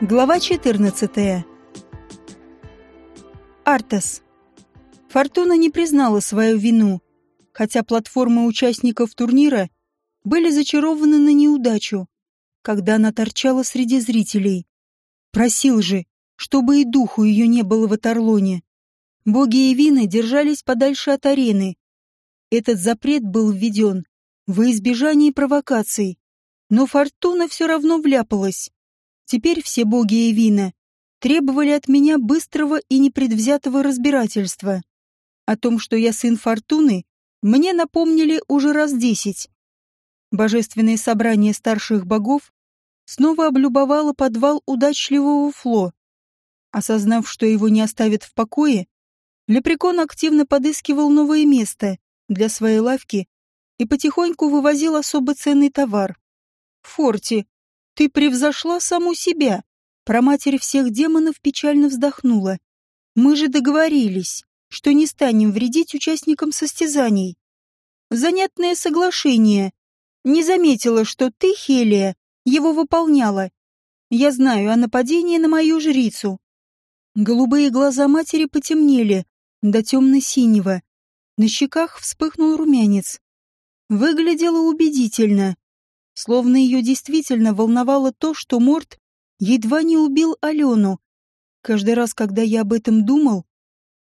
Глава 14. Артас. Фортуна не признала свою вину, хотя платформы участников турнира были зачарованы на неудачу, когда она торчала среди зрителей. Просил же, чтобы и духу ее не было в Аторлоне. Боги и вины держались подальше от арены. Этот запрет был введен во избежание провокаций, но Фортуна все равно вляпалась. Теперь все боги и вина требовали от меня быстрого и непредвзятого разбирательства. О том, что я сын Фортуны, мне напомнили уже раз десять. Божественное собрание старших богов снова облюбовало подвал удачливого Фло. Осознав, что его не оставят в покое, Лепрекон активно подыскивал новое место для своей лавки и потихоньку вывозил особо ценный товар. «Форти, ты превзошла саму себя!» Проматерь всех демонов печально вздохнула. «Мы же договорились, что не станем вредить участникам состязаний. Занятное соглашение. Не заметила, что ты, Хелия, его выполняла. Я знаю о нападении на мою жрицу». Голубые глаза матери потемнели до темно-синего. На щеках вспыхнул румянец. Выглядело убедительно, словно ее действительно волновало то, что Морт едва не убил Алену. Каждый раз, когда я об этом думал,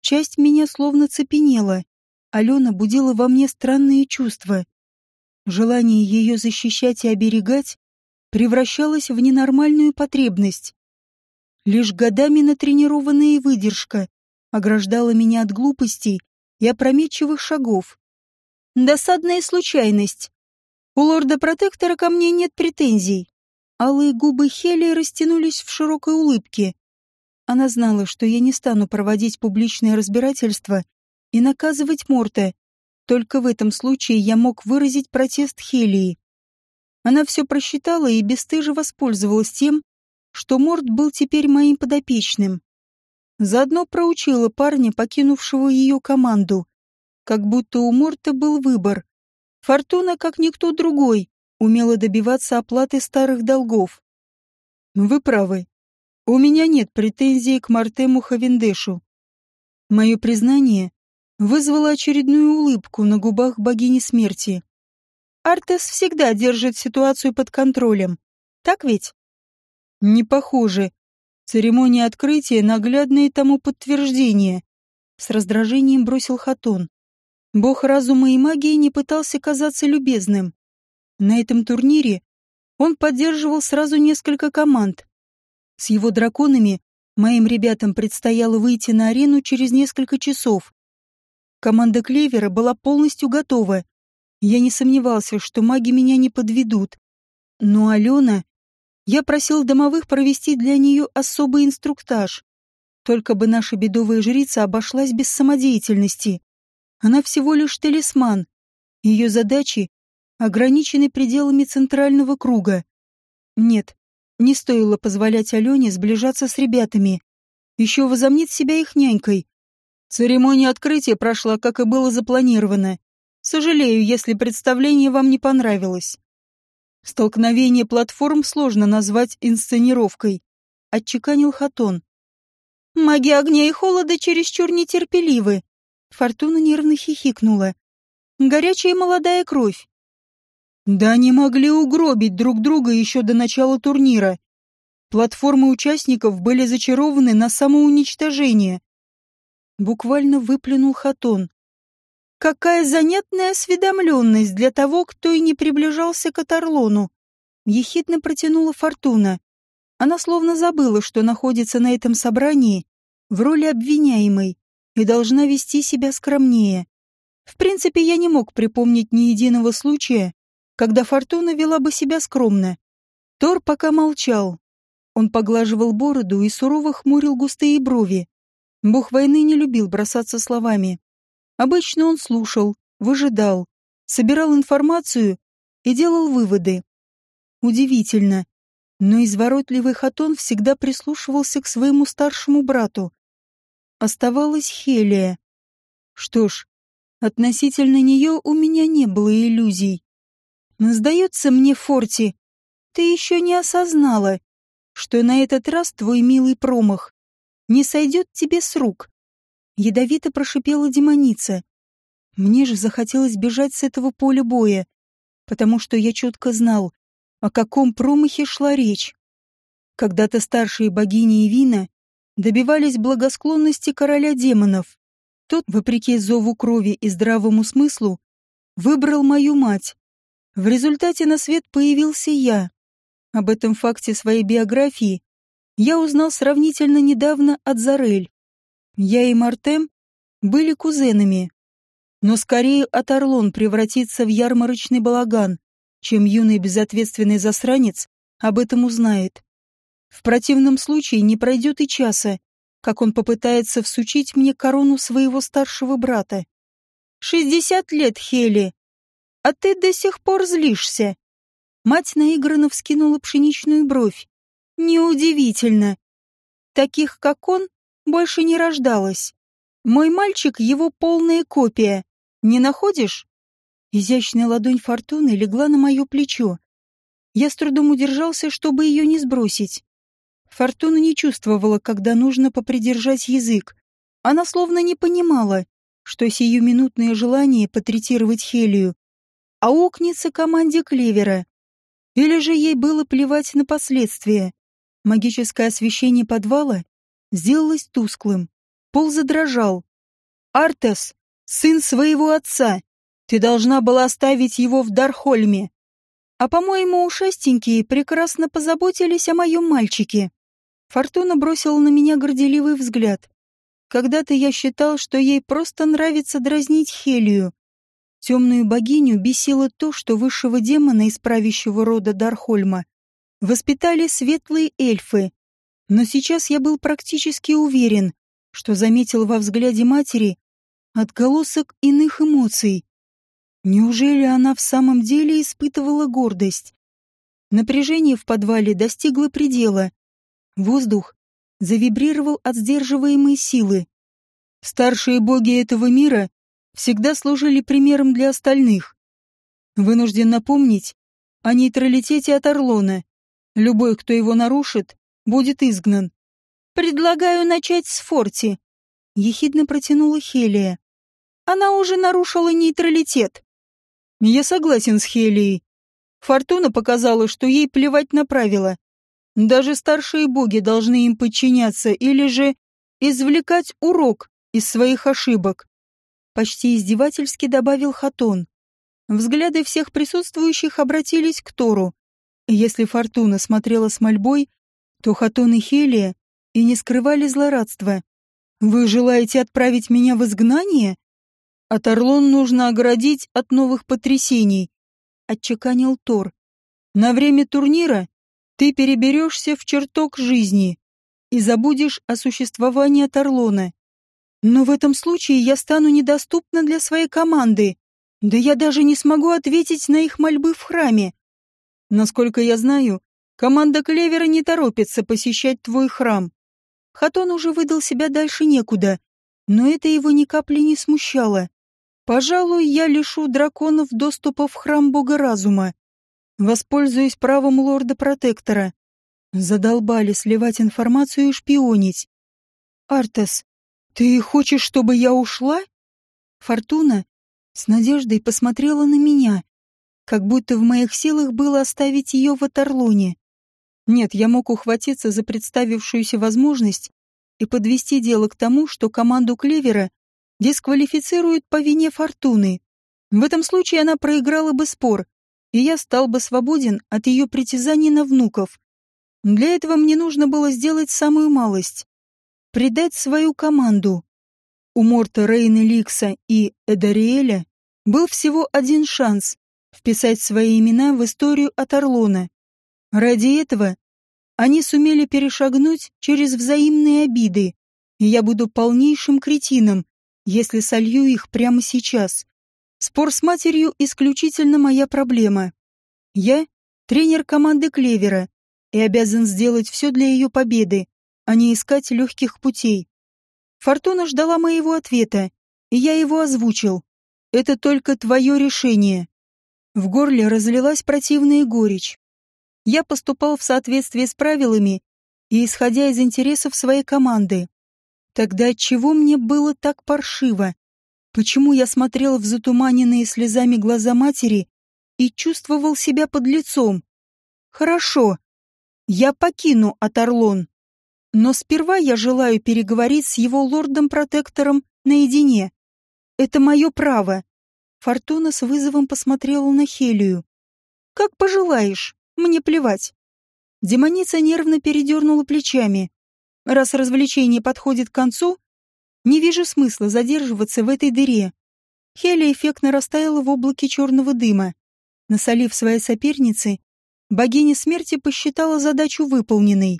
часть меня словно цепенела. Алена будила во мне странные чувства. Желание ее защищать и оберегать превращалось в ненормальную потребность. Лишь годами натренированная выдержка ограждала меня от глупостей и опрометчивых шагов. Досадная случайность. У лорда-протектора ко мне нет претензий. Алые губы Хели растянулись в широкой улыбке. Она знала, что я не стану проводить публичное разбирательство и наказывать Морта. Только в этом случае я мог выразить протест Хелии. Она все просчитала и бесстыже воспользовалась тем, что Морт был теперь моим подопечным. Заодно проучила парня, покинувшего ее команду. Как будто у Морта был выбор. Фортуна, как никто другой, умела добиваться оплаты старых долгов. Вы правы. У меня нет претензий к Мартему Хавендешу. Мое признание вызвало очередную улыбку на губах богини смерти. Артес всегда держит ситуацию под контролем. Так ведь? Не похоже, Церемония открытия — наглядное тому подтверждение. С раздражением бросил Хатон. Бог разума и магии не пытался казаться любезным. На этом турнире он поддерживал сразу несколько команд. С его драконами моим ребятам предстояло выйти на арену через несколько часов. Команда Клевера была полностью готова. Я не сомневался, что маги меня не подведут. Но Алена я просил домовых провести для нее особый инструктаж. Только бы наша бедовая жрица обошлась без самодеятельности. Она всего лишь талисман. Ее задачи ограничены пределами центрального круга. Нет, не стоило позволять Алене сближаться с ребятами. Еще возомнит себя их нянькой. Церемония открытия прошла, как и было запланировано. Сожалею, если представление вам не понравилось. Столкновение платформ сложно назвать инсценировкой, отчеканил Хатон. Маги огня и холода чересчур нетерпеливы. Фортуна нервно хихикнула. Горячая молодая кровь. Да они могли угробить друг друга еще до начала турнира. Платформы участников были зачарованы на самоуничтожение. Буквально выплюнул Хатон. Какая занятная осведомленность для того, кто и не приближался к Атарлону. Ехидно протянула Фортуна. Она словно забыла, что находится на этом собрании в роли обвиняемой и должна вести себя скромнее. В принципе, я не мог припомнить ни единого случая, когда Фортуна вела бы себя скромно. Тор пока молчал. Он поглаживал бороду и сурово хмурил густые брови. Бог войны не любил бросаться словами. Обычно он слушал, выжидал, собирал информацию и делал выводы. Удивительно, но изворотливый Хатон всегда прислушивался к своему старшему брату. Оставалась Хелия. Что ж, относительно нее у меня не было иллюзий. Сдается мне, Форти, ты еще не осознала, что на этот раз твой милый промах не сойдет тебе с рук. Ядовито прошипела демоница. Мне же захотелось бежать с этого поля боя, потому что я четко знал, о каком промахе шла речь. Когда-то старшие богини и вина добивались благосклонности короля демонов. Тот, вопреки зову крови и здравому смыслу, выбрал мою мать. В результате на свет появился я. Об этом факте своей биографии я узнал сравнительно недавно от Зарель. Я и Мартем были кузенами. Но скорее Атарлон превратится в ярмарочный балаган, чем юный безответственный засранец об этом узнает. В противном случае не пройдет и часа, как он попытается всучить мне корону своего старшего брата. «Шестьдесят лет, Хели! А ты до сих пор злишься!» Мать наигранно вскинула пшеничную бровь. «Неудивительно. Таких, как он, больше не рождалось. Мой мальчик — его полная копия. Не находишь?» Изящная ладонь Фортуны легла на мое плечо. Я с трудом удержался, чтобы ее не сбросить. Фортуна не чувствовала, когда нужно попридержать язык. Она словно не понимала, что сиюминутное желание потретировать Хелию аукнется команде Клевера. Или же ей было плевать на последствия. Магическое освещение подвала сделалось тусклым. Пол задрожал. «Артес, сын своего отца! Ты должна была оставить его в Дархольме. А, по-моему, ушастенькие прекрасно позаботились о моем мальчике. Фортуна бросила на меня горделивый взгляд. Когда-то я считал, что ей просто нравится дразнить Хелию. Темную богиню бесило то, что высшего демона из правящего рода Дархольма воспитали светлые эльфы. Но сейчас я был практически уверен, что заметил во взгляде матери отголосок иных эмоций. Неужели она в самом деле испытывала гордость? Напряжение в подвале достигло предела, Воздух завибрировал от сдерживаемой силы. Старшие боги этого мира всегда служили примером для остальных. Вынужден напомнить о нейтралитете от Орлона. Любой, кто его нарушит, будет изгнан. «Предлагаю начать с Форти», — ехидно протянула Хелия. «Она уже нарушила нейтралитет». «Я согласен с Хелией. Фортуна показала, что ей плевать на правила. Даже старшие боги должны им подчиняться или же извлекать урок из своих ошибок. Почти издевательски добавил Хатон. Взгляды всех присутствующих обратились к Тору. Если Фортуна смотрела с мольбой, то Хатон и Хелия и не скрывали злорадства. «Вы желаете отправить меня в изгнание?» «От Орлон нужно оградить от новых потрясений», — отчеканил Тор. «На время турнира ты переберешься в чертог жизни и забудешь о существовании Торлона. Но в этом случае я стану недоступна для своей команды. Да я даже не смогу ответить на их мольбы в храме. Насколько я знаю, команда Клевера не торопится посещать твой храм. Хатон уже выдал себя дальше некуда, но это его ни капли не смущало. Пожалуй, я лишу драконов доступа в храм Бога Разума. Воспользуюсь правом лорда-протектора. Задолбали сливать информацию и шпионить. Артес, ты хочешь, чтобы я ушла? Фортуна с надеждой посмотрела на меня, как будто в моих силах было оставить ее в Аторлоне. Нет, я мог ухватиться за представившуюся возможность и подвести дело к тому, что команду Клевера дисквалифицируют по вине Фортуны. В этом случае она проиграла бы спор, и я стал бы свободен от ее притязаний на внуков. Для этого мне нужно было сделать самую малость — предать свою команду. У Морта, Рейна Ликса и Эдариэля был всего один шанс вписать свои имена в историю от Орлона. Ради этого они сумели перешагнуть через взаимные обиды, и я буду полнейшим кретином, если солью их прямо сейчас. Спор с матерью исключительно моя проблема. Я — тренер команды Клевера и обязан сделать все для ее победы, а не искать легких путей. Фортуна ждала моего ответа, и я его озвучил. Это только твое решение. В горле разлилась противная горечь. Я поступал в соответствии с правилами и исходя из интересов своей команды. Тогда отчего мне было так паршиво? Почему я смотрел в затуманенные слезами глаза матери и чувствовал себя под лицом? Хорошо, я покину Атарлон. Но сперва я желаю переговорить с его лордом-протектором наедине. Это мое право. Фортуна с вызовом посмотрела на Хелию. Как пожелаешь, мне плевать. Демоница нервно передернула плечами. Раз развлечение подходит к концу, не вижу смысла задерживаться в этой дыре. Хелия эффектно растаяла в облаке черного дыма. Насолив своей сопернице, богиня смерти посчитала задачу выполненной.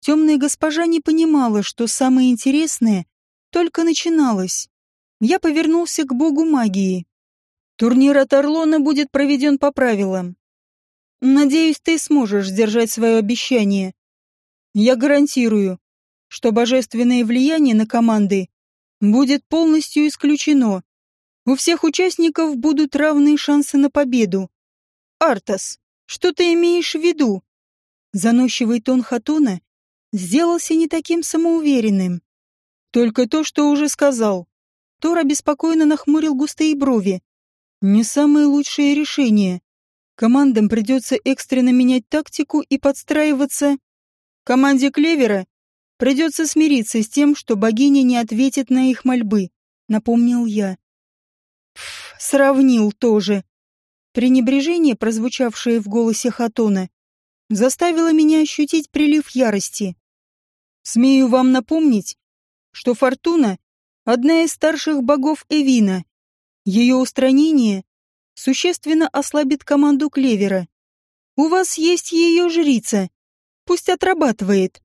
Темная госпожа не понимала, что самое интересное только начиналось. Я повернулся к богу магии. Турнир от Орлона будет проведен по правилам. Надеюсь, ты сможешь сдержать свое обещание. Я гарантирую, что божественное влияние на команды будет полностью исключено. У всех участников будут равные шансы на победу. Артас, что ты имеешь в виду? Заносчивый тон Хатуна сделался не таким самоуверенным. Только то, что уже сказал. Тор обеспокоенно нахмурил густые брови. Не самое лучшее решение. Командам придется экстренно менять тактику и подстраиваться. Команде Клевера придется смириться с тем, что богиня не ответит на их мольбы, напомнил я. Пф, сравнил тоже. Пренебрежение, прозвучавшее в голосе Хатона, заставило меня ощутить прилив ярости. Смею вам напомнить, что Фортуна — одна из старших богов Эвина. Ее устранение существенно ослабит команду Клевера. У вас есть ее жрица. Пусть отрабатывает.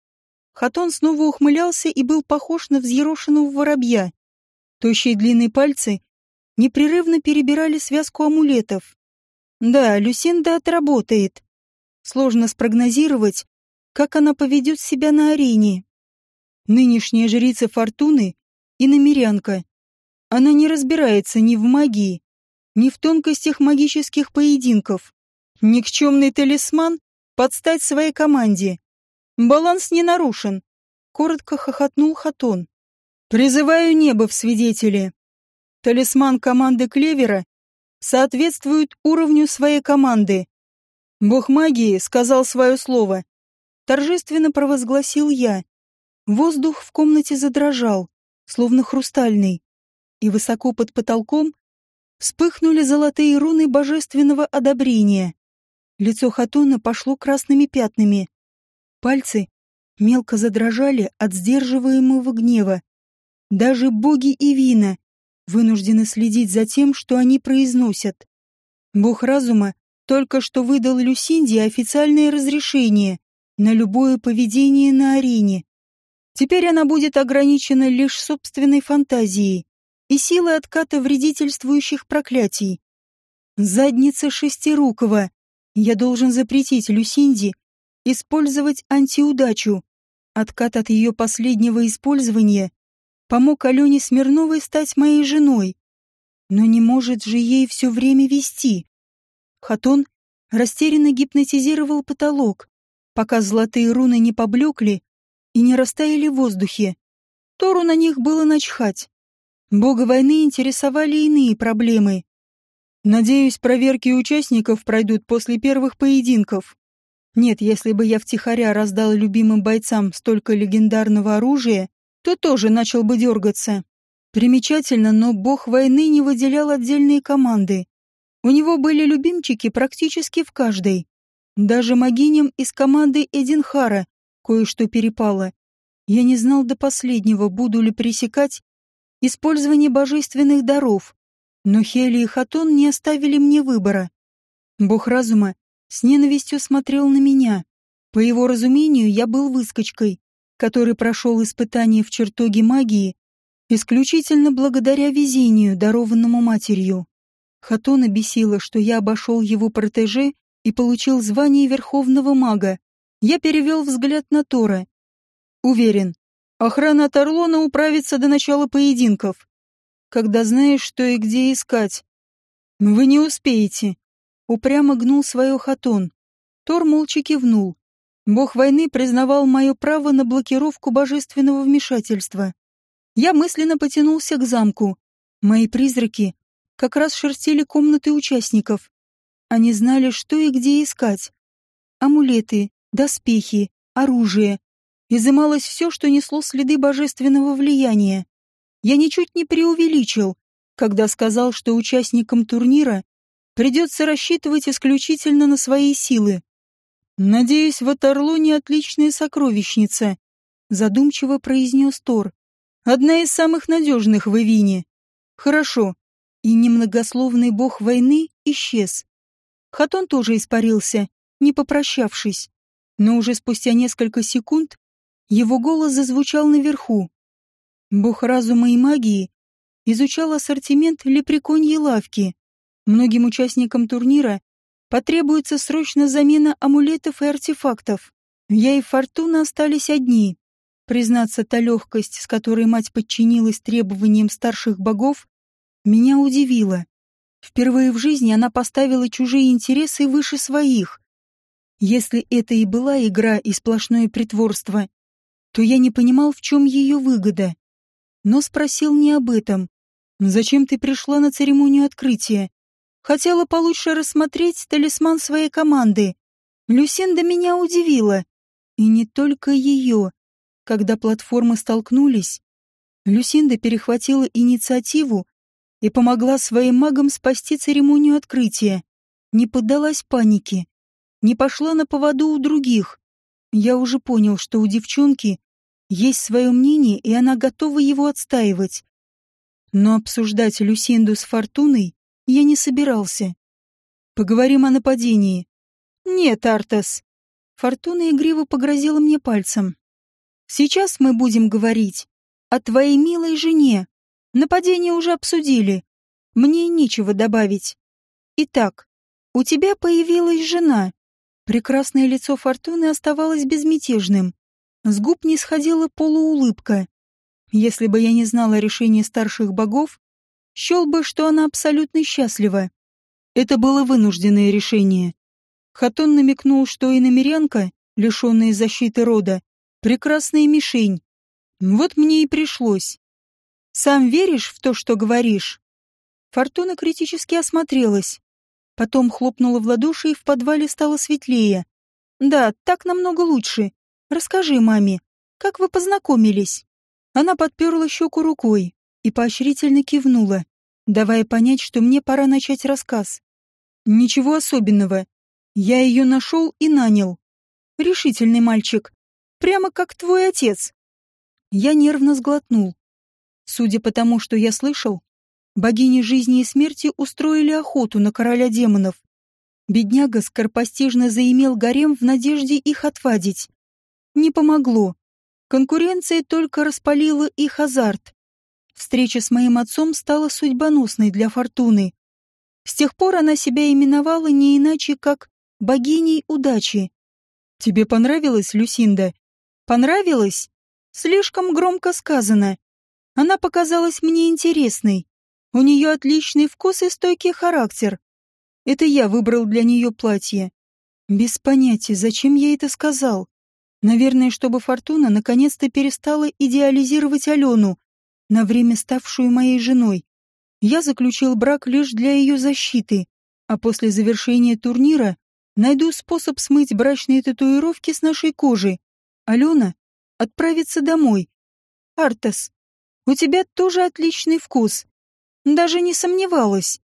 Хатон снова ухмылялся и был похож на взъерошенного воробья. Тощие длинные пальцы непрерывно перебирали связку амулетов. Да, Люсинда отработает. Сложно спрогнозировать, как она поведет себя на арене. Нынешняя жрица Фортуны и намерянка. Она не разбирается ни в магии, ни в тонкостях магических поединков. Никчемный талисман подстать своей команде. Баланс не нарушен. Коротко хохотнул Хатон. Призываю небо в свидетели. Талисман команды Клевера соответствует уровню своей команды. Бог магии сказал свое слово. Торжественно провозгласил я. Воздух в комнате задрожал, словно хрустальный, и высоко под потолком вспыхнули золотые руны божественного одобрения. Лицо Хатона пошло красными пятнами. Пальцы мелко задрожали от сдерживаемого гнева. Даже боги и вина вынуждены следить за тем, что они произносят. Бог разума только что выдал Люсинде официальное разрешение на любое поведение на арене. Теперь она будет ограничена лишь собственной фантазией и силой отката вредительствующих проклятий. Задница шестирукова. Я должен запретить Люсинде использовать антиудачу. Откат от ее последнего использования помог Алене Смирновой стать моей женой. Но не может же ей все время вести. Хатон растерянно гипнотизировал потолок, пока золотые руны не поблекли и не растаяли в воздухе. Тору на них было начхать. Бога войны интересовали иные проблемы. Надеюсь, проверки участников пройдут после первых поединков. Нет, если бы я втихаря раздал любимым бойцам столько легендарного оружия, то тоже начал бы дергаться. Примечательно, но бог войны не выделял отдельные команды. У него были любимчики практически в каждой. Даже могиням из команды Эдинхара кое-что перепало. Я не знал до последнего, буду ли пресекать использование божественных даров. Но Хели и Хатон не оставили мне выбора. Бог разума с ненавистью смотрел на меня. По его разумению, я был выскочкой, который прошел испытание в чертоге магии исключительно благодаря везению, дарованному матерью. Хатона бесило, что я обошел его протеже и получил звание верховного мага. Я перевел взгляд на Тора. Уверен, охрана от Орлона управится до начала поединков. Когда знаешь, что и где искать. Вы не успеете. Упрямо гнул свое Хатон. Тор молча кивнул. Бог войны признавал мое право на блокировку божественного вмешательства. Я мысленно потянулся к замку. Мои призраки как раз шерстили комнаты участников. Они знали, что и где искать. Амулеты, доспехи, оружие. Изымалось все, что несло следы божественного влияния. Я ничуть не преувеличил, когда сказал, что участникам турнира придется рассчитывать исключительно на свои силы. «Надеюсь, в Атарлоне отличная сокровищница», — задумчиво произнес Тор. «Одна из самых надежных в Эвине. Хорошо». И немногословный бог войны исчез. Хатон тоже испарился, не попрощавшись. Но уже спустя несколько секунд его голос зазвучал наверху. Бог разума и магии изучал ассортимент лепреконьей лавки. Многим участникам турнира потребуется срочно замена амулетов и артефактов. Я и Фортуна остались одни. Признаться, та легкость, с которой мать подчинилась требованиям старших богов, меня удивила. Впервые в жизни она поставила чужие интересы выше своих. Если это и была игра и сплошное притворство, то я не понимал, в чем ее выгода. Но спросил не об этом. «Зачем ты пришла на церемонию открытия?» Хотела получше рассмотреть талисман своей команды. Люсинда меня удивила. И не только ее. Когда платформы столкнулись, Люсинда перехватила инициативу и помогла своим магам спасти церемонию открытия. Не поддалась панике. Не пошла на поводу у других. Я уже понял, что у девчонки есть свое мнение, и она готова его отстаивать. Но обсуждать Люсинду с Фортуной я не собирался. Поговорим о нападении. Нет, Артас. Фортуна игриво погрозила мне пальцем. Сейчас мы будем говорить о твоей милой жене. Нападение уже обсудили. Мне нечего добавить. Итак, у тебя появилась жена. Прекрасное лицо Фортуны оставалось безмятежным. С губ не сходила полуулыбка. Если бы я не знала решения старших богов, счел бы, что она абсолютно счастлива. Это было вынужденное решение. Хатон намекнул, что и намерянка, лишенная защиты рода, прекрасная мишень. Вот мне и пришлось. Сам веришь в то, что говоришь?» Фортуна критически осмотрелась. Потом хлопнула в ладоши, и в подвале стало светлее. «Да, так намного лучше. Расскажи маме, как вы познакомились?» Она подперла щеку рукой и поощрительно кивнула, давая понять, что мне пора начать рассказ. «Ничего особенного. Я ее нашел и нанял. Решительный мальчик. Прямо как твой отец». Я нервно сглотнул. Судя по тому, что я слышал, богини жизни и смерти устроили охоту на короля демонов. Бедняга скоропостижно заимел гарем в надежде их отвадить. Не помогло. Конкуренция только распалила их азарт. Встреча с моим отцом стала судьбоносной для Фортуны. С тех пор она себя именовала не иначе, как богиней удачи. Тебе понравилась Люсинда? Понравилось? Слишком громко сказано. Она показалась мне интересной. У нее отличный вкус и стойкий характер. Это я выбрал для нее платье. Без понятия, зачем я это сказал. Наверное, чтобы Фортуна наконец-то перестала идеализировать Алену, на время ставшую моей женой. Я заключил брак лишь для ее защиты, а после завершения турнира найду способ смыть брачные татуировки с нашей кожи. Алена отправится домой. Артас, у тебя тоже отличный вкус. Даже не сомневалась.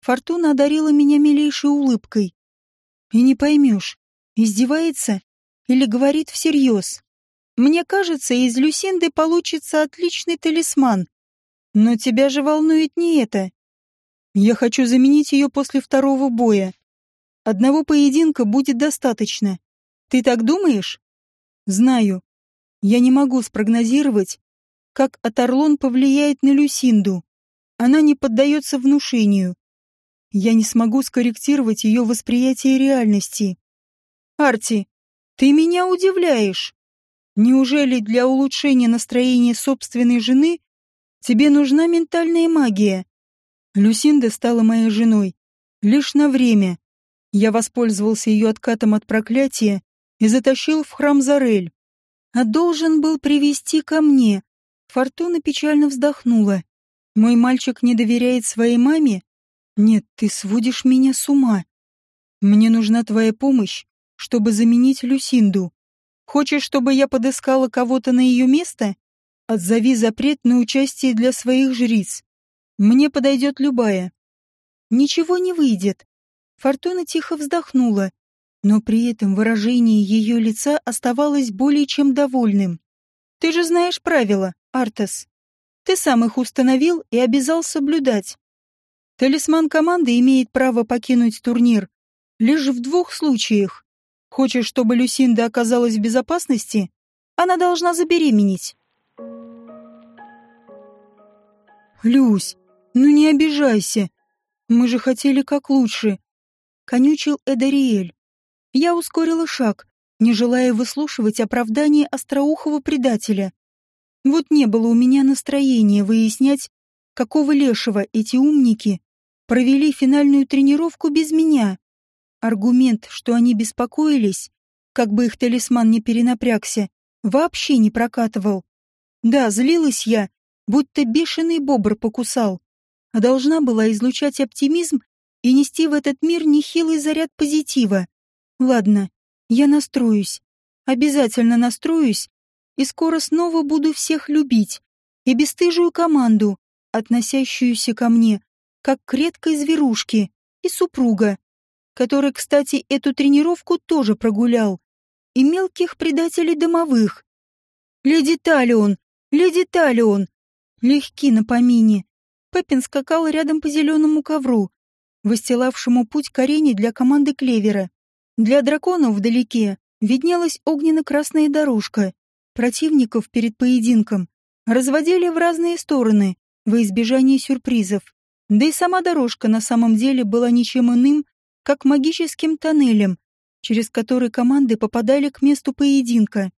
Фортуна одарила меня милейшей улыбкой. И не поймешь, издевается или говорит всерьез. Мне кажется, из Люсинды получится отличный талисман. Но тебя же волнует не это. Я хочу заменить ее после второго боя. Одного поединка будет достаточно. Ты так думаешь? Знаю. Я не могу спрогнозировать, как Атарлон повлияет на Люсинду. Она не поддается внушению. Я не смогу скорректировать ее восприятие реальности. Арти, ты меня удивляешь. Неужели для улучшения настроения собственной жены тебе нужна ментальная магия? Люсинда стала моей женой лишь на время. Я воспользовался ее откатом от проклятия и затащил в храм Зарель. А должен был привести ко мне. Фортуна печально вздохнула. Мой мальчик не доверяет своей маме? Нет, ты сводишь меня с ума. Мне нужна твоя помощь, чтобы заменить Люсинду. Хочешь, чтобы я подыскала кого-то на ее место? Отзови запрет на участие для своих жриц. Мне подойдет любая. Ничего не выйдет. Фортуна тихо вздохнула, но при этом выражение ее лица оставалось более чем довольным. Ты же знаешь правила, Артас. Ты сам их установил и обязал соблюдать. Талисман команды имеет право покинуть турнир лишь в двух случаях. Хочешь, чтобы Люсинда оказалась в безопасности? Она должна забеременеть. Люсь, ну не обижайся. Мы же хотели как лучше. Конючил Эдариэль. Я ускорила шаг, не желая выслушивать оправдание остроухого предателя. Вот не было у меня настроения выяснять, какого лешего эти умники провели финальную тренировку без меня. Аргумент, что они беспокоились, как бы их талисман не перенапрягся, вообще не прокатывал. Да, злилась я, будто бешеный бобр покусал, а должна была излучать оптимизм и нести в этот мир нехилый заряд позитива. Ладно, я настроюсь, обязательно настроюсь, и скоро снова буду всех любить, и бесстыжую команду, относящуюся ко мне, как к редкой зверушке, и супруга который, кстати, эту тренировку тоже прогулял, и мелких предателей домовых. «Леди Талион! Леди Талион!» Легки на помине. Пеппин скакал рядом по зеленому ковру, выстилавшему путь к арене для команды Клевера. Для драконов вдалеке виднелась огненно-красная дорожка. Противников перед поединком разводили в разные стороны во избежание сюрпризов. Да и сама дорожка на самом деле была ничем иным, как магическим тоннелем, через который команды попадали к месту поединка.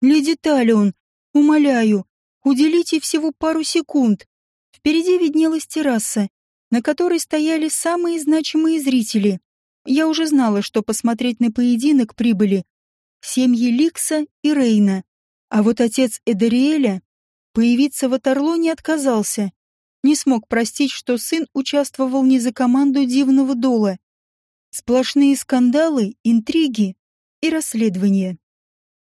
«Леди Талион, умоляю, уделите всего пару секунд». Впереди виднелась терраса, на которой стояли самые значимые зрители. Я уже знала, что посмотреть на поединок прибыли семьи Ликса и Рейна. А вот отец Эдериэля появиться в Аторло не отказался. Не смог простить, что сын участвовал не за команду Дивного Дола, Сплошные скандалы, интриги и расследования.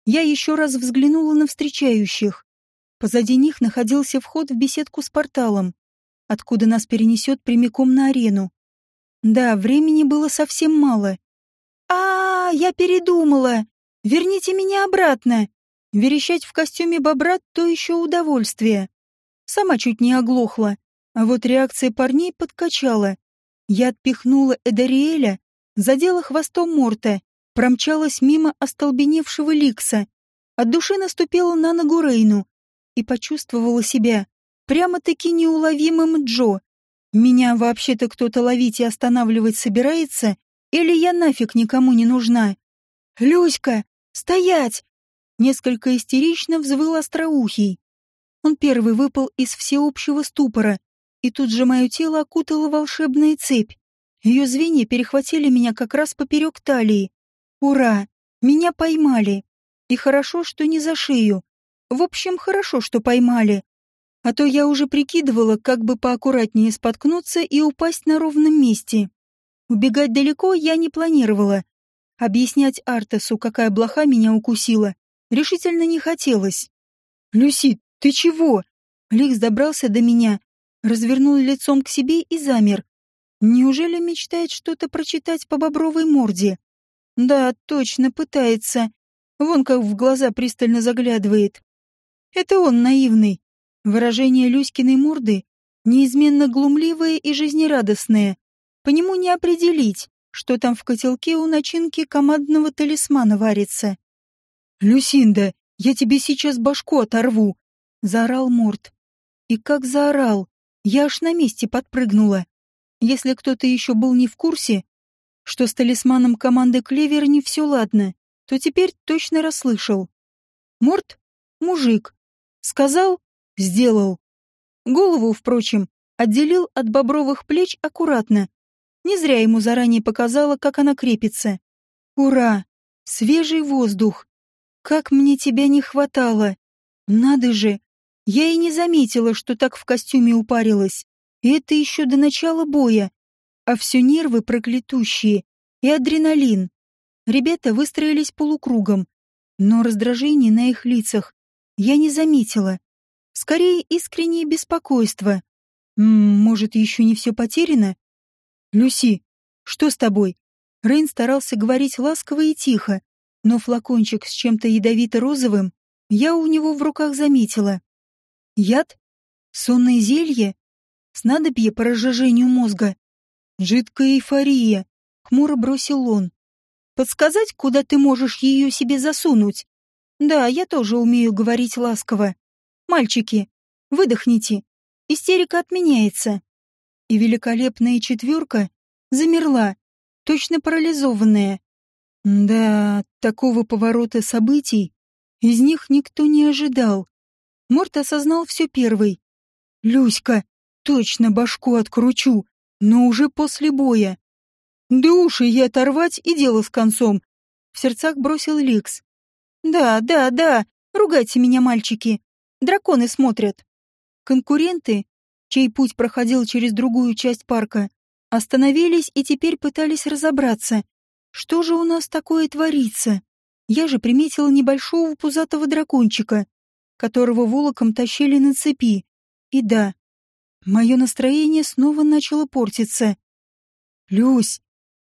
Я еще раз взглянула на встречающих. Позади них находился вход в беседку с порталом, откуда нас перенесет прямиком на арену. Да, времени было совсем мало. а, -а, я передумала! Верните меня обратно!» Верещать в костюме бобра — то еще удовольствие. Сама чуть не оглохла, а вот реакция парней подкачала. Я отпихнула Эдариэля задела хвостом Морта, промчалась мимо остолбеневшего Ликса, от души наступила на ногу Рейну и почувствовала себя прямо-таки неуловимым Джо. Меня вообще-то кто-то ловить и останавливать собирается, или я нафиг никому не нужна? «Люська, стоять!» Несколько истерично взвыл остроухий. Он первый выпал из всеобщего ступора, и тут же мое тело окутала волшебная цепь. Ее звенья перехватили меня как раз поперек талии. Ура! Меня поймали. И хорошо, что не за шею. В общем, хорошо, что поймали. А то я уже прикидывала, как бы поаккуратнее споткнуться и упасть на ровном месте. Убегать далеко я не планировала. Объяснять Артесу, какая блоха меня укусила, решительно не хотелось. «Люси, ты чего?» Ликс добрался до меня, развернул лицом к себе и замер, Неужели мечтает что-то прочитать по бобровой морде? Да, точно пытается. Вон как в глаза пристально заглядывает. Это он наивный. Выражение Люськиной морды неизменно глумливое и жизнерадостное. По нему не определить, что там в котелке у начинки командного талисмана варится. «Люсинда, я тебе сейчас башку оторву!» — заорал Морд. И как заорал, я аж на месте подпрыгнула. Если кто-то еще был не в курсе, что с талисманом команды Клевер не все ладно, то теперь точно расслышал. Морт — мужик. Сказал — сделал. Голову, впрочем, отделил от бобровых плеч аккуратно. Не зря ему заранее показала, как она крепится. Ура! Свежий воздух! Как мне тебя не хватало! Надо же! Я и не заметила, что так в костюме упарилась. И это еще до начала боя. А все нервы проклятущие и адреналин. Ребята выстроились полукругом, но раздражение на их лицах я не заметила. Скорее, искреннее беспокойство. М -м, может, еще не все потеряно? Люси, что с тобой? Рейн старался говорить ласково и тихо, но флакончик с чем-то ядовито-розовым я у него в руках заметила. Яд? Сонное зелье? Снадобье по разжижению мозга? Жидкая эйфория, хмуро бросил он. Подсказать, куда ты можешь ее себе засунуть? Да, я тоже умею говорить ласково. Мальчики, выдохните. Истерика отменяется. И великолепная четверка замерла, точно парализованная. Да, такого поворота событий из них никто не ожидал. Морт осознал все первый. «Люська, точно башку откручу, но уже после боя». «Да уши ей оторвать и дело с концом», — в сердцах бросил Ликс. «Да, да, да, ругайте меня, мальчики. Драконы смотрят». Конкуренты, чей путь проходил через другую часть парка, остановились и теперь пытались разобраться, что же у нас такое творится. Я же приметила небольшого пузатого дракончика, которого волоком тащили на цепи. И да, мое настроение снова начало портиться. «Люсь,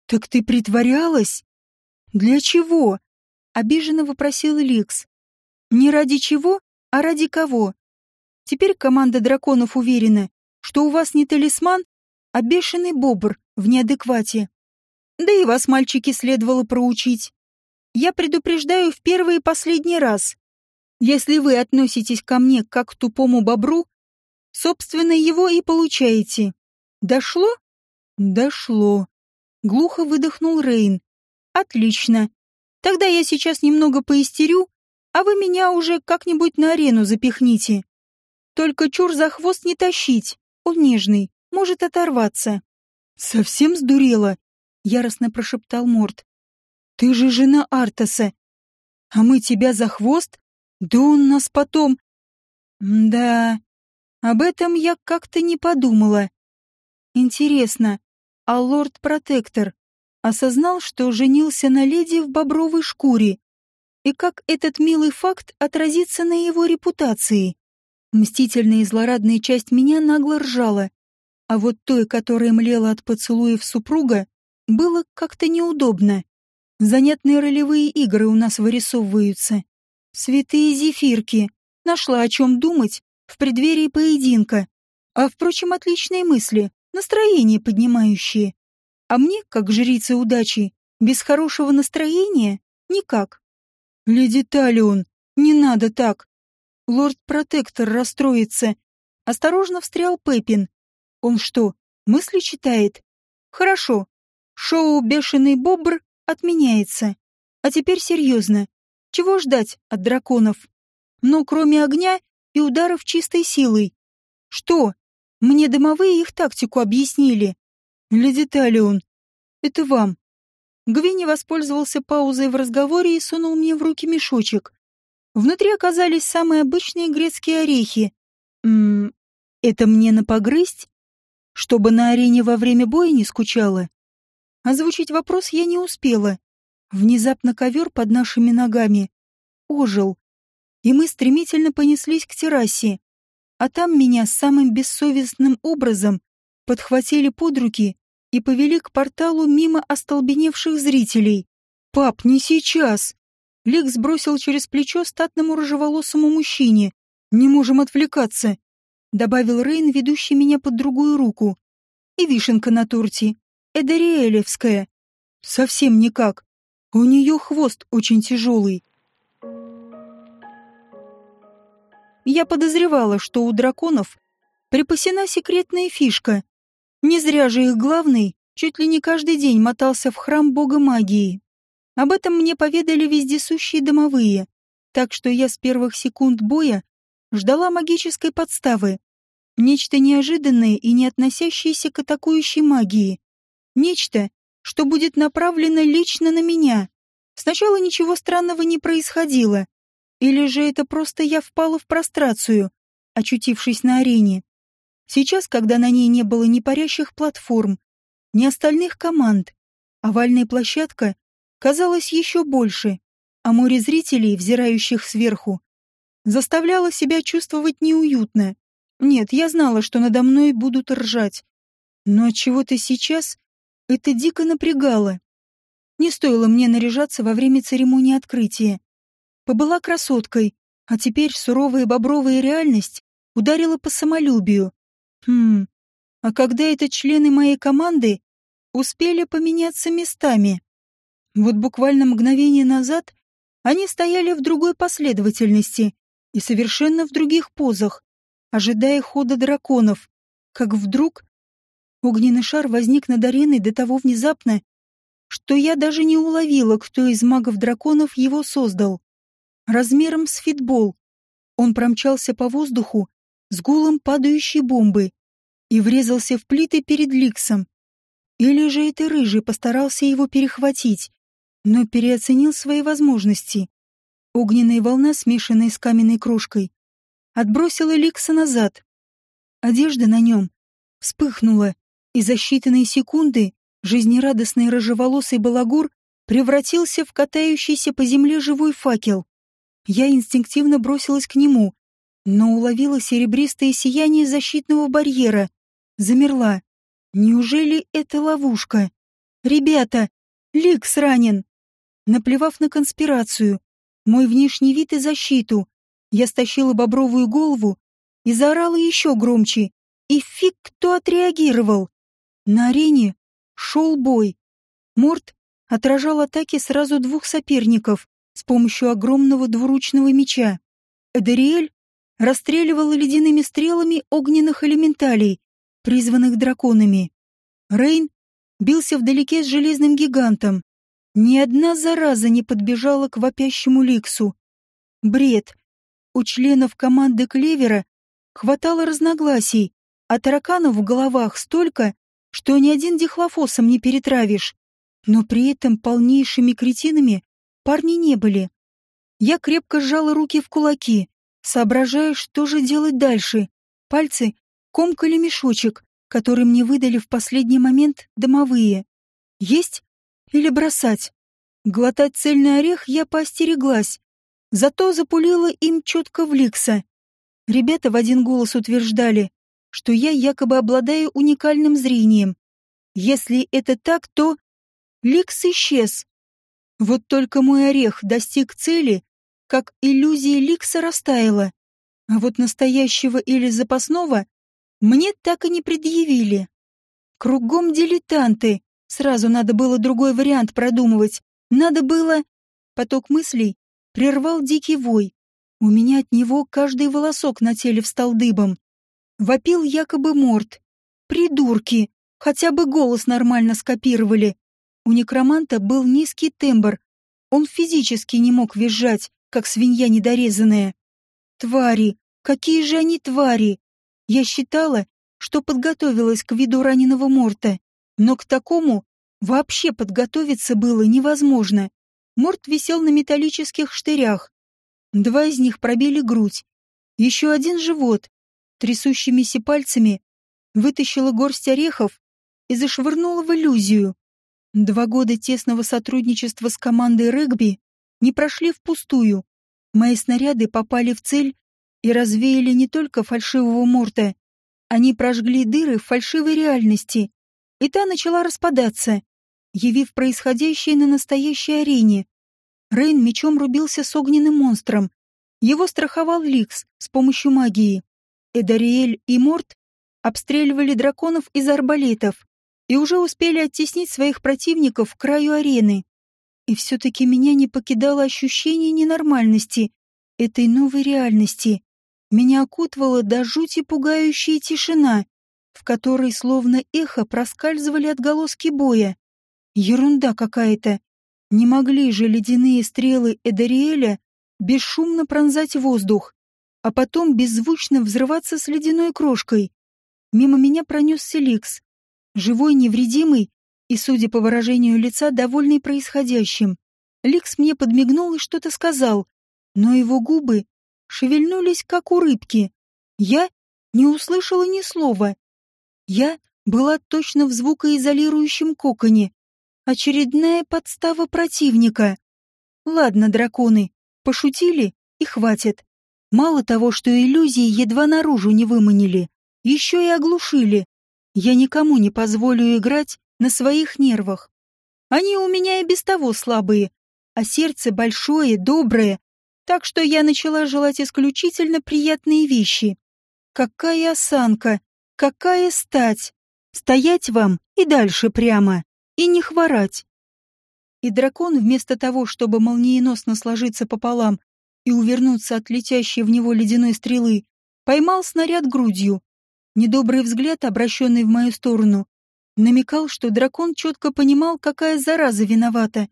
так ты притворялась? Для чего?» обиженно вопросил Ликс. Не ради чего, а ради кого? Теперь команда драконов уверена, что у вас не талисман, а бешеный бобр в неадеквате. Да и вас, мальчики, следовало проучить. Я предупреждаю в первый и последний раз. Если вы относитесь ко мне как к тупому бобру, собственно, его и получаете. Дошло? Дошло. Глухо выдохнул Рейн. Отлично. Тогда я сейчас немного поистерю, а вы меня уже как-нибудь на арену запихните. Только чур за хвост не тащить, он нежный, может оторваться. Совсем сдурела, яростно прошептал Морт. Ты же жена Артаса. А мы тебя за хвост? Да он нас потом... Да, об этом я как-то не подумала. Интересно, а лорд-протектор осознал, что женился на леди в бобровой шкуре, и как этот милый факт отразится на его репутации. Мстительная и злорадная часть меня нагло ржала, а вот той, которая млела от поцелуев супруга, было как-то неудобно. Занятные ролевые игры у нас вырисовываются. Святые зефирки. Нашла о чем думать в преддверии поединка. А, впрочем, отличные мысли, настроение поднимающие. А мне, как жрице удачи, без хорошего настроения никак. Леди Талион, не надо так. Лорд-протектор расстроится. Осторожно встрял Пеппин. Он что, мысли читает? Хорошо. Шоу «Бешеный бобр» отменяется. А теперь серьезно. Чего ждать от драконов? Ну, кроме огня и ударов чистой силой. Что? Мне домовые их тактику объяснили. «Леди Талион, это вам». Гвинни воспользовался паузой в разговоре и сунул мне в руки мешочек. Внутри оказались самые обычные грецкие орехи. Ммм, это мне на погрызть? Чтобы на арене во время боя не скучала? Озвучить вопрос я не успела. Внезапно ковер под нашими ногами ожил, и мы стремительно понеслись к террасе. А там меня самым бессовестным образом подхватили под руки и повели к порталу мимо остолбеневших зрителей. «Пап, не сейчас!» Лик сбросил через плечо статному рыжеволосому мужчине. «Не можем отвлекаться», — добавил Рейн, ведущий меня под другую руку. «И вишенка на торте. Эдариэлевская. Совсем никак. У нее хвост очень тяжелый». Я подозревала, что у драконов припасена секретная фишка, не зря же их главный чуть ли не каждый день мотался в храм бога магии. Об этом мне поведали вездесущие домовые, так что я с первых секунд боя ждала магической подставы. Нечто неожиданное и не относящееся к атакующей магии. Нечто, что будет направлено лично на меня. Сначала ничего странного не происходило. Или же это просто я впала в прострацию, очутившись на арене. Сейчас, когда на ней не было ни парящих платформ, ни остальных команд, овальная площадка казалась еще больше, а море зрителей, взирающих сверху, заставляло себя чувствовать неуютно. Нет, я знала, что надо мной будут ржать. Но чего-то сейчас это дико напрягало. Не стоило мне наряжаться во время церемонии открытия. Побыла красоткой, а теперь суровая бобровая реальность ударила по самолюбию. Хм, а когда это члены моей команды успели поменяться местами? Вот буквально мгновение назад они стояли в другой последовательности и совершенно в других позах, ожидая хода драконов, как вдруг огненный шар возник над ареной до того внезапно, что я даже не уловила, кто из магов-драконов его создал. Размером с фитбол. Он промчался по воздуху с гулом падающей бомбы и врезался в плиты перед Ликсом. Или же это рыжий постарался его перехватить, но переоценил свои возможности. Огненная волна, смешанная с каменной крошкой, отбросила Ликса назад. Одежда на нем вспыхнула, и за считанные секунды жизнерадостный рыжеволосый балагур превратился в катающийся по земле живой факел. Я инстинктивно бросилась к нему, но уловила серебристое сияние защитного барьера. Замерла. Неужели это ловушка? Ребята, Ликс ранен. Наплевав на конспирацию, мой внешний вид и защиту, я стащила бобровую голову и заорала еще громче. И фиг кто отреагировал. На арене шел бой. Морт отражал атаки сразу двух соперников с помощью огромного двуручного меча. Эдериэль расстреливал ледяными стрелами огненных элементалей, призванных драконами. Рейн бился вдалеке с железным гигантом. Ни одна зараза не подбежала к вопящему Ликсу. Бред. У членов команды Клевера хватало разногласий, а тараканов в головах столько, что ни один дихлофосом не перетравишь. Но при этом полнейшими кретинами парни не были. Я крепко сжала руки в кулаки, соображая, что же делать дальше. Пальцы комкали мешочек, который мне выдали в последний момент домовые. Есть или бросать? Глотать цельный орех я поостереглась, зато запулила им четко в ликса. Ребята в один голос утверждали, что я якобы обладаю уникальным зрением. Если это так, то... Ликс исчез. Вот только мой орех достиг цели, как иллюзия Ликса растаяла. А вот настоящего или запасного мне так и не предъявили. Кругом дилетанты. Сразу надо было другой вариант продумывать. Надо было... Поток мыслей прервал дикий вой. У меня от него каждый волосок на теле встал дыбом. Вопил якобы Морт. Придурки! Хотя бы голос нормально скопировали. У некроманта был низкий тембр. Он физически не мог визжать, как свинья недорезанная. Твари! Какие же они твари! Я считала, что подготовилась к виду раненого Морта, но к такому вообще подготовиться было невозможно. Морт висел на металлических штырях. Два из них пробили грудь. Еще один живот, трясущимися пальцами вытащила горсть орехов и зашвырнула в иллюзию. Два года тесного сотрудничества с командой регби не прошли впустую. Мои снаряды попали в цель и развеяли не только фальшивого морта, они прожгли дыры в фальшивой реальности, и та начала распадаться, явив происходящее на настоящей арене. Рейн мечом рубился с огненным монстром. Его страховал Ликс с помощью магии. Эдариэль и Морт обстреливали драконов из арбалетов и уже успели оттеснить своих противников к краю арены. И все-таки меня не покидало ощущение ненормальности этой новой реальности. Меня окутывала до жути пугающая тишина, в которой словно эхо проскальзывали отголоски боя. Ерунда какая-то. Не могли же ледяные стрелы Эдариэля бесшумно пронзать воздух а потом беззвучно взрываться с ледяной крошкой. Мимо меня пронесся Ликс. Живой, невредимый, и, судя по выражению лица, довольный происходящим. Ликс мне подмигнул и что-то сказал, но его губы шевельнулись, как у рыбки. Я не услышала ни слова. Я была точно в звукоизолирующем коконе. Очередная подстава противника. Ладно, драконы, пошутили и хватит. Мало того, что иллюзии едва наружу не выманили, еще и оглушили. Я никому не позволю играть на своих нервах. Они у меня и без того слабые, а сердце большое, доброе, так что я начала желать исключительно приятные вещи. Какая осанка, какая стать! Стоять вам и дальше прямо, и не хворать. И дракон, вместо того, чтобы молниеносно сложиться пополам и увернуться от летящей в него ледяной стрелы, поймал снаряд грудью. Недобрый взгляд, обращенный в мою сторону, намекал, что дракон четко понимал, какая зараза виновата.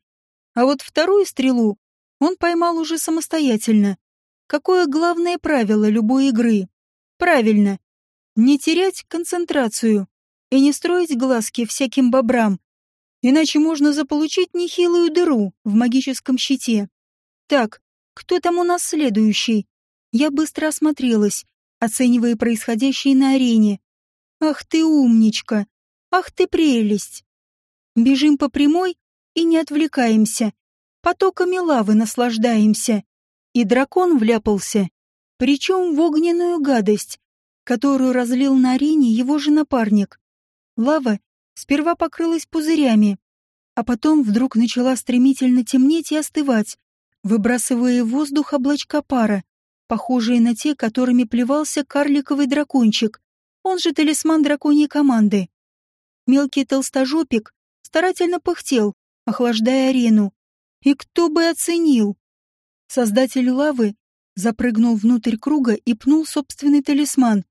А вот вторую стрелу он поймал уже самостоятельно. Какое главное правило любой игры? Правильно. Не терять концентрацию и не строить глазки всяким бобрам, иначе можно заполучить нехилую дыру в магическом щите. Так, кто там у нас следующий? Я быстро осмотрелась, оценивая происходящее на арене. Ах ты умничка! Ах ты прелесть! Бежим по прямой и не отвлекаемся. Потоками лавы наслаждаемся. И дракон вляпался. Причем в огненную гадость, которую разлил на арене его же напарник. Лава сперва покрылась пузырями, а потом вдруг начала стремительно темнеть и остывать, выбрасывая в воздух облачка пара, похожие на те, которыми плевался карликовый дракончик, он же талисман драконьей команды. Мелкий толстожопик старательно пыхтел, охлаждая арену. И кто бы оценил? Создатель лавы запрыгнул внутрь круга и пнул собственный талисман.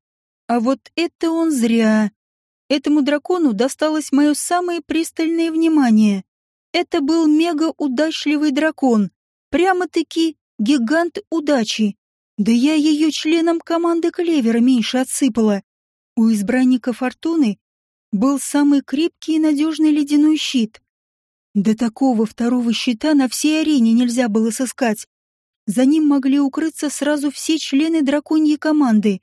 А вот это он зря. Этому дракону досталось мое самое пристальное внимание. Это был мега-удачливый дракон, Прямо-таки гигант удачи. Да я ее членом команды Клевера меньше отсыпала. У избранника Фортуны был самый крепкий и надежный ледяной щит. До такого второго щита на всей арене нельзя было сыскать. За ним могли укрыться сразу все члены драконьей команды.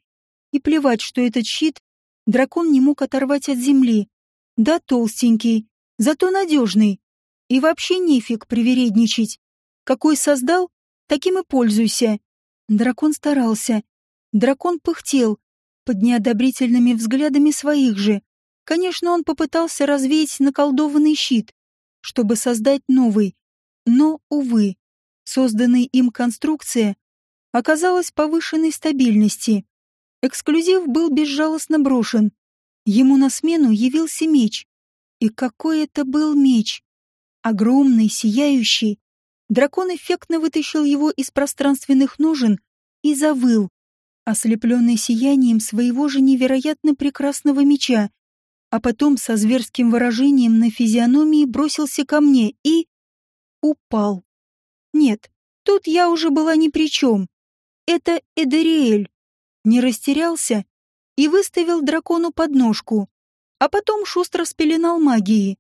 И плевать, что этот щит дракон не мог оторвать от земли. Да толстенький, зато надежный. И вообще нефиг привередничать. Какой создал, таким и пользуйся. Дракон старался. Дракон пыхтел под неодобрительными взглядами своих же. Конечно, он попытался развеять наколдованный щит, чтобы создать новый. Но, увы, созданная им конструкция оказалась повышенной стабильности. Эксклюзив был безжалостно брошен. Ему на смену явился меч. И какой это был меч! Огромный, сияющий, Дракон эффектно вытащил его из пространственных ножен и завыл, ослепленный сиянием своего же невероятно прекрасного меча, а потом со зверским выражением на физиономии бросился ко мне и... упал. Нет, тут я уже была ни при чем. Это Эдериэль. Не растерялся и выставил дракону подножку, а потом шустро спеленал магией,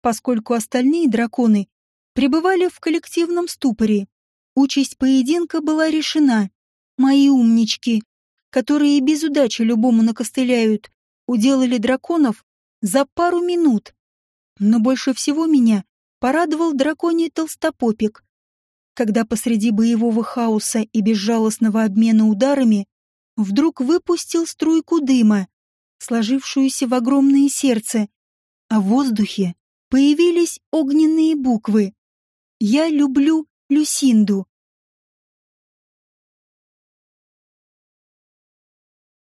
поскольку остальные драконы пребывали в коллективном ступоре. Участь поединка была решена. Мои умнички, которые без удачи любому накостыляют, уделали драконов за пару минут. Но больше всего меня порадовал драконий толстопопик. Когда посреди боевого хаоса и безжалостного обмена ударами вдруг выпустил струйку дыма, сложившуюся в огромное сердце, а в воздухе появились огненные буквы. Я люблю Люсинду.